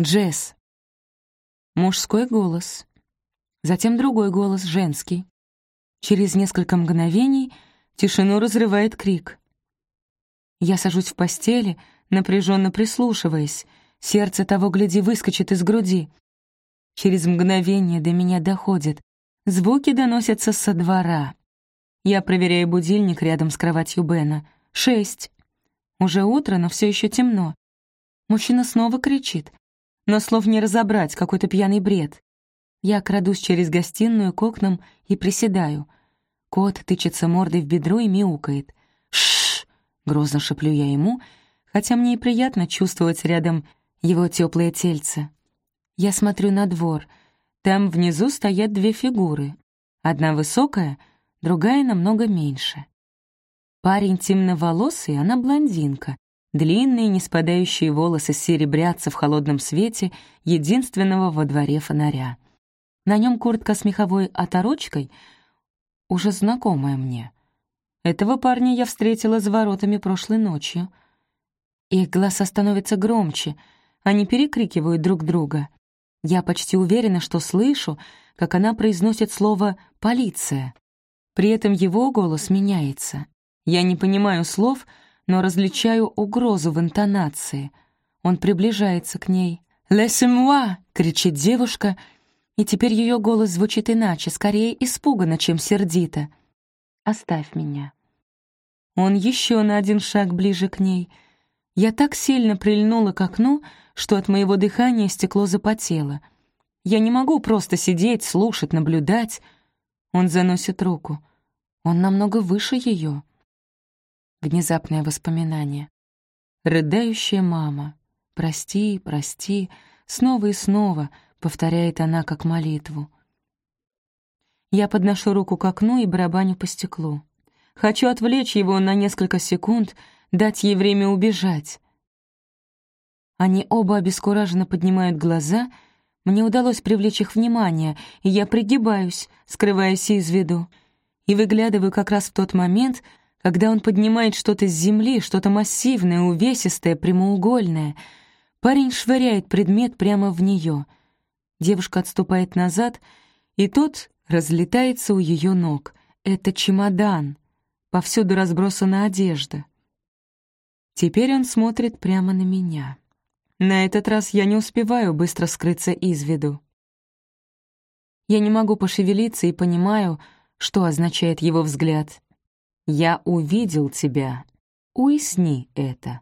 Джесс. Мужской голос. Затем другой голос, женский. Через несколько мгновений тишину разрывает крик. Я сажусь в постели, напряженно прислушиваясь. Сердце того, гляди, выскочит из груди. Через мгновение до меня доходит. Звуки доносятся со двора. Я проверяю будильник рядом с кроватью Бена. Шесть. Уже утро, но все еще темно. Мужчина снова кричит. Но слов не разобрать, какой-то пьяный бред. Я крадусь через гостиную к окнам и приседаю. Кот тычется мордой в бедро и мяукает. «Шш!» — грозно шеплю я ему, хотя мне и приятно чувствовать рядом его теплое тельце. Я смотрю на двор. Там внизу стоят две фигуры. Одна высокая, другая намного меньше. Парень темноволосый, она блондинка. Длинные, не спадающие волосы серебрятся в холодном свете единственного во дворе фонаря. На нем куртка с меховой оторочкой, уже знакомая мне. Этого парня я встретила за воротами прошлой ночью. Их голоса становятся громче, они перекрикивают друг друга. Я почти уверена, что слышу, как она произносит слово «полиция». При этом его голос меняется. Я не понимаю слов, но различаю угрозу в интонации. Он приближается к ней. «Laissez-moi!» — кричит девушка — и теперь ее голос звучит иначе, скорее испуганно, чем сердито. «Оставь меня». Он еще на один шаг ближе к ней. Я так сильно прильнула к окну, что от моего дыхания стекло запотело. Я не могу просто сидеть, слушать, наблюдать. Он заносит руку. Он намного выше ее. Внезапное воспоминание. Рыдающая мама. «Прости, прости», снова и снова —— повторяет она как молитву. Я подношу руку к окну и барабаню по стеклу. Хочу отвлечь его на несколько секунд, дать ей время убежать. Они оба обескураженно поднимают глаза. Мне удалось привлечь их внимание, и я пригибаюсь, скрываясь из виду. И выглядываю как раз в тот момент, когда он поднимает что-то с земли, что-то массивное, увесистое, прямоугольное. Парень швыряет предмет прямо в нее — Девушка отступает назад, и тот разлетается у ее ног. Это чемодан. Повсюду разбросана одежда. Теперь он смотрит прямо на меня. На этот раз я не успеваю быстро скрыться из виду. Я не могу пошевелиться и понимаю, что означает его взгляд. «Я увидел тебя. Уясни это».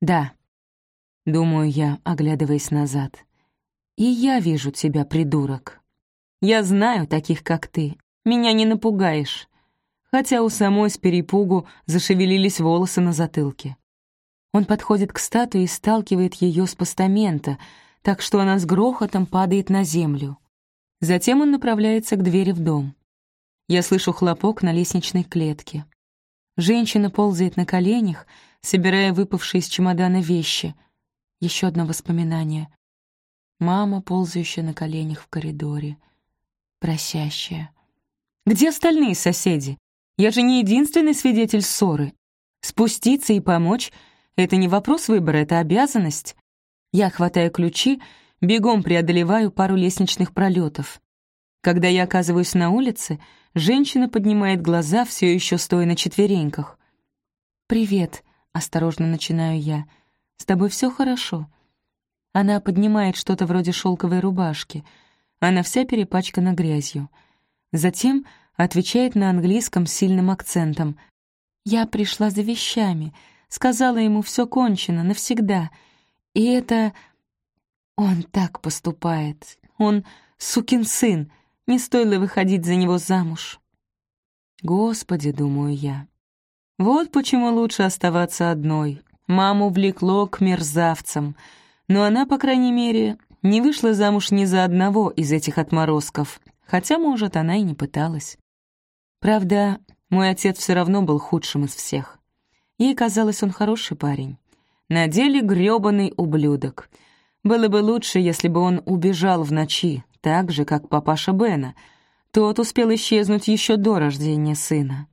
«Да», — думаю я, оглядываясь назад. И я вижу тебя, придурок. Я знаю таких, как ты. Меня не напугаешь. Хотя у самой с перепугу зашевелились волосы на затылке. Он подходит к статуе и сталкивает ее с постамента, так что она с грохотом падает на землю. Затем он направляется к двери в дом. Я слышу хлопок на лестничной клетке. Женщина ползает на коленях, собирая выпавшие из чемодана вещи. Еще одно воспоминание. Мама, ползающая на коленях в коридоре. Просящая. «Где остальные соседи? Я же не единственный свидетель ссоры. Спуститься и помочь — это не вопрос выбора, это обязанность. Я хватаю ключи, бегом преодолеваю пару лестничных пролетов. Когда я оказываюсь на улице, женщина поднимает глаза, все еще стоя на четвереньках. «Привет», — осторожно начинаю я. «С тобой все хорошо?» Она поднимает что-то вроде шелковой рубашки. Она вся перепачкана грязью. Затем отвечает на английском с сильным акцентом. «Я пришла за вещами. Сказала ему, все кончено, навсегда. И это... Он так поступает. Он сукин сын. Не стоило выходить за него замуж». «Господи», — думаю я. «Вот почему лучше оставаться одной. Маму влекло к мерзавцам» но она, по крайней мере, не вышла замуж ни за одного из этих отморозков, хотя, может, она и не пыталась. Правда, мой отец все равно был худшим из всех. Ей казалось, он хороший парень. На деле грёбаный ублюдок. Было бы лучше, если бы он убежал в ночи, так же, как папаша Бена. Тот успел исчезнуть еще до рождения сына.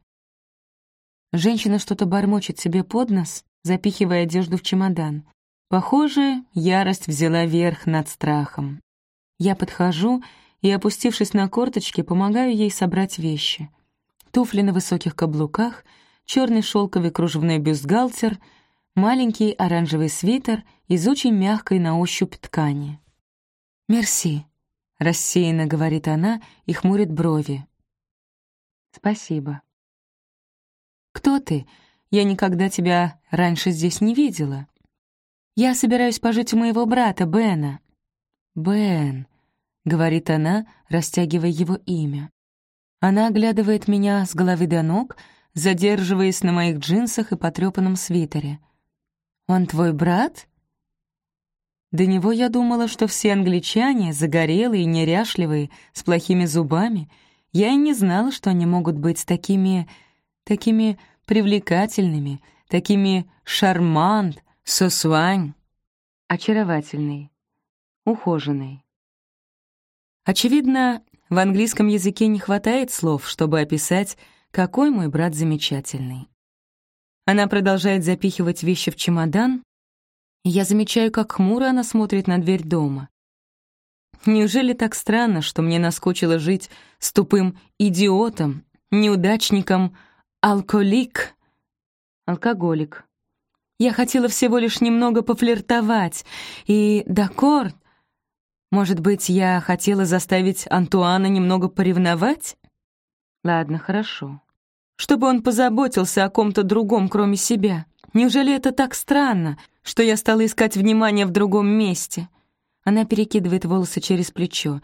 Женщина что-то бормочет себе под нос, запихивая одежду в чемодан. Похоже, ярость взяла верх над страхом. Я подхожу и, опустившись на корточки, помогаю ей собрать вещи. Туфли на высоких каблуках, черный шелковый кружевной бюстгальтер, маленький оранжевый свитер из очень мягкой на ощупь ткани. «Мерси», — рассеянно говорит она и хмурит брови. «Спасибо». «Кто ты? Я никогда тебя раньше здесь не видела». «Я собираюсь пожить у моего брата, Бена». «Бен», — говорит она, растягивая его имя. Она оглядывает меня с головы до ног, задерживаясь на моих джинсах и потрёпанном свитере. «Он твой брат?» До него я думала, что все англичане загорелые, неряшливые, с плохими зубами. Я и не знала, что они могут быть такими... такими привлекательными, такими шармант, сосуань. Очаровательный, ухоженный. Очевидно, в английском языке не хватает слов, чтобы описать, какой мой брат замечательный. Она продолжает запихивать вещи в чемодан, я замечаю, как хмуро она смотрит на дверь дома. Неужели так странно, что мне наскучило жить с тупым идиотом, неудачником, алкоголик? Алкоголик. Я хотела всего лишь немного пофлиртовать, и, дакорд, может быть, я хотела заставить Антуана немного поревновать? Ладно, хорошо. Чтобы он позаботился о ком-то другом, кроме себя. Неужели это так странно, что я стала искать внимание в другом месте? Она перекидывает волосы через плечо.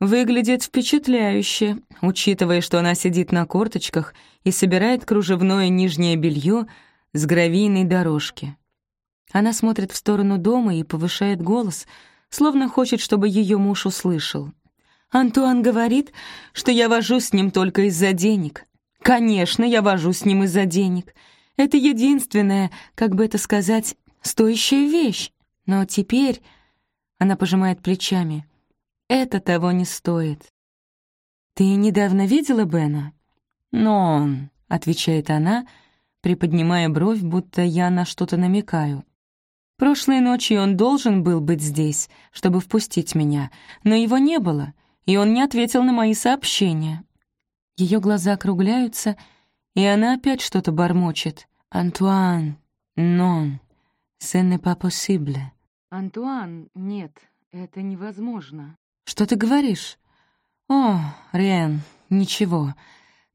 Выглядит впечатляюще, учитывая, что она сидит на корточках и собирает кружевное нижнее белье с гравийной дорожки. Она смотрит в сторону дома и повышает голос — словно хочет, чтобы ее муж услышал. Антуан говорит, что я вожу с ним только из-за денег. Конечно, я вожу с ним из-за денег. Это единственная, как бы это сказать, стоящая вещь. Но теперь... Она пожимает плечами. Это того не стоит. «Ты недавно видела Бена?» «Но он», — отвечает она, приподнимая бровь, будто я на что-то намекаю. Прошлой ночью он должен был быть здесь, чтобы впустить меня, но его не было, и он не ответил на мои сообщения. Ее глаза округляются, и она опять что-то бормочет. «Антуан, нон, ce n'est pas possible». «Антуан, нет, это невозможно». «Что ты говоришь?» «О, Риэн, ничего».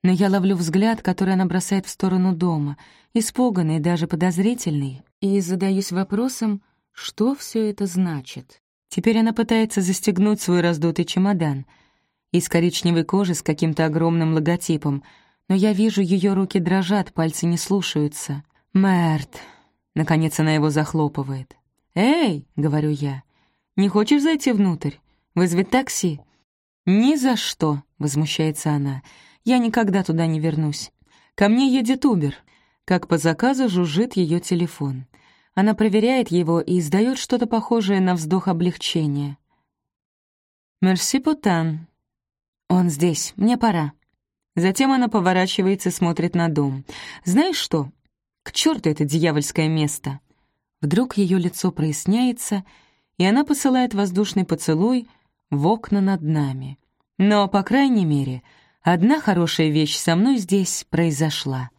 Но я ловлю взгляд, который она бросает в сторону дома, испуганный, даже подозрительный и задаюсь вопросом, что все это значит. Теперь она пытается застегнуть свой раздутый чемодан из коричневой кожи с каким-то огромным логотипом, но я вижу, ее руки дрожат, пальцы не слушаются. «Мэрт!» Наконец она его захлопывает. «Эй!» — говорю я. «Не хочешь зайти внутрь? Вызвать такси?» «Ни за что!» — возмущается она. «Я никогда туда не вернусь. Ко мне едет Убер. Как по заказу жужжит ее телефон. Она проверяет его и издает что-то похожее на вздох облегчения. «Мерси, Путан». «Он здесь, мне пора». Затем она поворачивается и смотрит на дом. «Знаешь что? К черту это дьявольское место!» Вдруг ее лицо проясняется, и она посылает воздушный поцелуй в окна над нами. Но, по крайней мере, одна хорошая вещь со мной здесь произошла.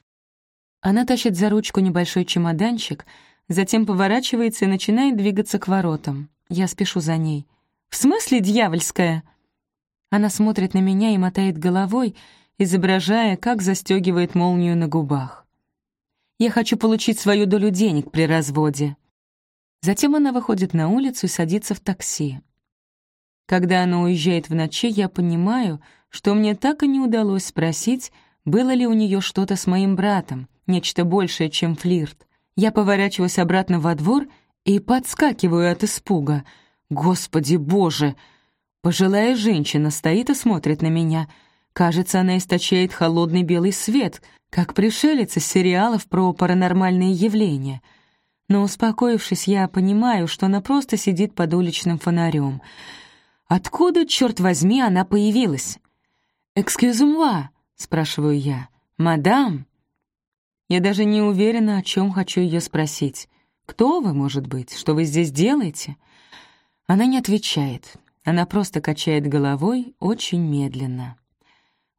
Она тащит за ручку небольшой чемоданчик, затем поворачивается и начинает двигаться к воротам. Я спешу за ней. «В смысле дьявольская?» Она смотрит на меня и мотает головой, изображая, как застегивает молнию на губах. «Я хочу получить свою долю денег при разводе». Затем она выходит на улицу и садится в такси. Когда она уезжает в ночи, я понимаю, что мне так и не удалось спросить, было ли у нее что-то с моим братом, нечто большее, чем флирт. Я поворачиваюсь обратно во двор и подскакиваю от испуга. Господи боже! Пожилая женщина стоит и смотрит на меня. Кажется, она источает холодный белый свет, как пришелец из сериалов про паранормальные явления. Но, успокоившись, я понимаю, что она просто сидит под уличным фонарем. Откуда, черт возьми, она появилась? «Экскюзумва?» — спрашиваю я. «Мадам?» Я даже не уверена, о чем хочу ее спросить. «Кто вы, может быть? Что вы здесь делаете?» Она не отвечает. Она просто качает головой очень медленно.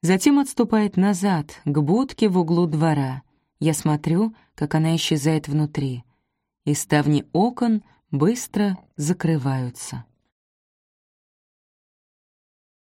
Затем отступает назад, к будке в углу двора. Я смотрю, как она исчезает внутри. И ставни окон быстро закрываются.